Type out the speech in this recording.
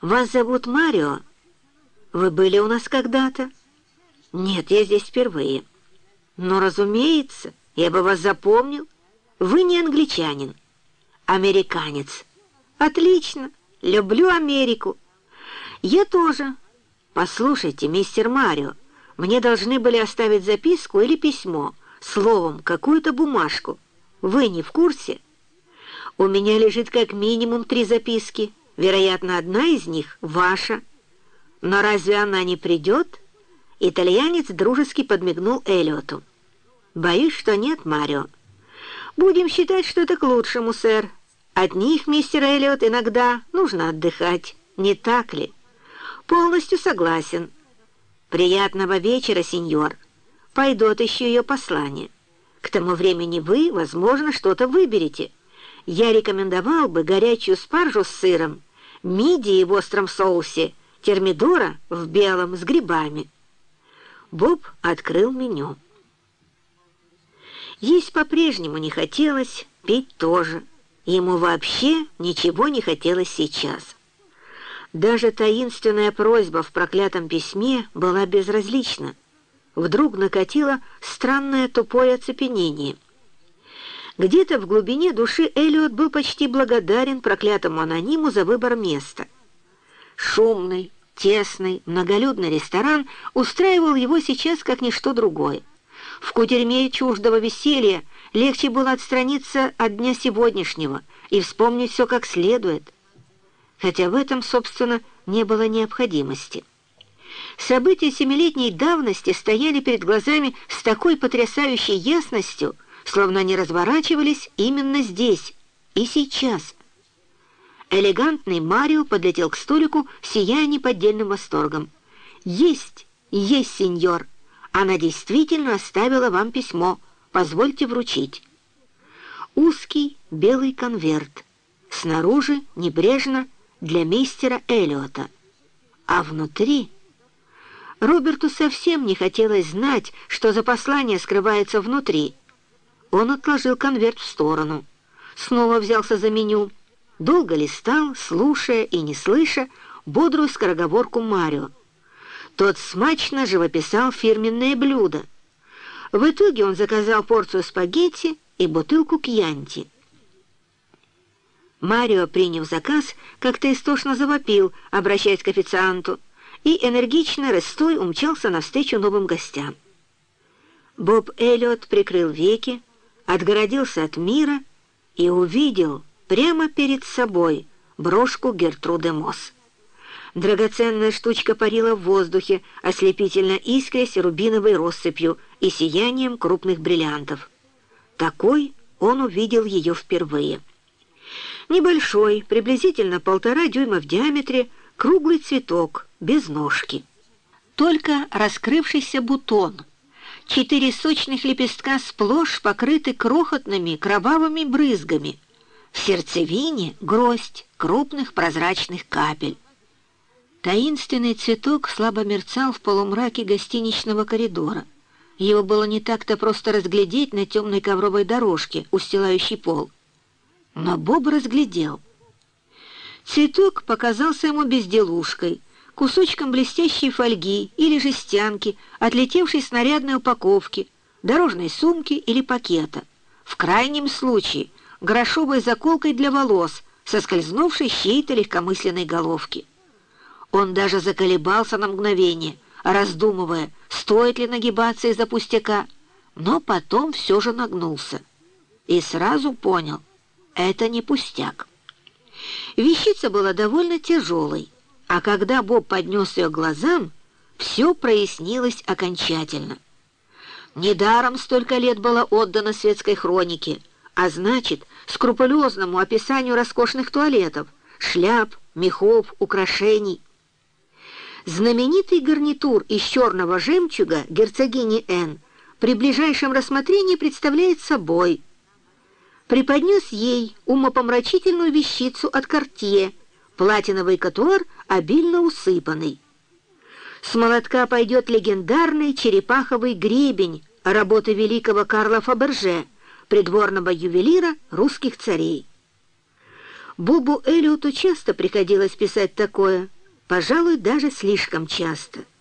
Вас зовут Марио? Вы были у нас когда-то? Нет, я здесь впервые. Но, разумеется, я бы вас запомнил. Вы не англичанин, американец. Отлично, люблю Америку. Я тоже. Послушайте, мистер Марио, мне должны были оставить записку или письмо, словом, какую-то бумажку. Вы не в курсе? У меня лежит как минимум три записки. Вероятно, одна из них ваша. Но разве она не придет?» Итальянец дружески подмигнул Эллиоту. «Боюсь, что нет, Марио. Будем считать, что это к лучшему, сэр. От них, мистер Эллиот, иногда нужно отдыхать, не так ли?» «Полностью согласен. Приятного вечера, сеньор. Пойду отыщу ее послание. К тому времени вы, возможно, что-то выберете. Я рекомендовал бы горячую спаржу с сыром, мидии в остром соусе, термидора в белом с грибами». Боб открыл меню. Есть по-прежнему не хотелось, пить тоже. Ему вообще ничего не хотелось сейчас. Даже таинственная просьба в проклятом письме была безразлична. Вдруг накатило странное тупое оцепенение. Где-то в глубине души Эллиот был почти благодарен проклятому анониму за выбор места. Шумный, Тесный, многолюдный ресторан устраивал его сейчас как ничто другое. В кутерьме чуждого веселья легче было отстраниться от дня сегодняшнего и вспомнить все как следует, хотя в этом, собственно, не было необходимости. События семилетней давности стояли перед глазами с такой потрясающей ясностью, словно они разворачивались именно здесь и сейчас. Элегантный Марио подлетел к столику, сияя неподдельным восторгом. «Есть, есть, сеньор! Она действительно оставила вам письмо. Позвольте вручить». Узкий белый конверт. Снаружи, небрежно, для мистера Эллиота. А внутри... Роберту совсем не хотелось знать, что за послание скрывается внутри. Он отложил конверт в сторону. Снова взялся за меню — долго листал, слушая и не слыша бодрую скороговорку Марио. Тот смачно живописал фирменное блюдо. В итоге он заказал порцию спагетти и бутылку кьянти. Марио, приняв заказ, как-то истошно завопил, обращаясь к официанту, и энергично рыстой умчался навстречу новым гостям. Боб Эллиот прикрыл веки, отгородился от мира и увидел прямо перед собой брошку Гертруды Мосс. Драгоценная штучка парила в воздухе, ослепительно искрясь рубиновой россыпью и сиянием крупных бриллиантов. Такой он увидел ее впервые. Небольшой, приблизительно полтора дюйма в диаметре, круглый цветок, без ножки. Только раскрывшийся бутон. Четыре сочных лепестка сплошь покрыты крохотными кровавыми брызгами — в сердцевине гроздь крупных прозрачных капель. Таинственный цветок слабо мерцал в полумраке гостиничного коридора. Его было не так-то просто разглядеть на темной ковровой дорожке, устилающей пол. Но Боб разглядел. Цветок показался ему безделушкой, кусочком блестящей фольги или жестянки, отлетевшей снарядной упаковки, дорожной сумки или пакета. В крайнем случае грошовой заколкой для волос, соскользнувшей с чьей-то легкомысленной головки. Он даже заколебался на мгновение, раздумывая, стоит ли нагибаться из-за пустяка, но потом все же нагнулся и сразу понял — это не пустяк. Вещица была довольно тяжелой, а когда Боб поднес ее к глазам, все прояснилось окончательно. Недаром столько лет было отдано светской хронике — а значит, скрупулезному описанию роскошных туалетов, шляп, мехов, украшений. Знаменитый гарнитур из черного жемчуга герцогини Н при ближайшем рассмотрении представляет собой преподнес ей умопомрачительную вещицу от Кортье, платиновый катуар, обильно усыпанный. С молотка пойдет легендарный черепаховый гребень работы великого Карла Фаберже — придворного ювелира русских царей. Бобу Эллиоту часто приходилось писать такое, пожалуй, даже слишком часто —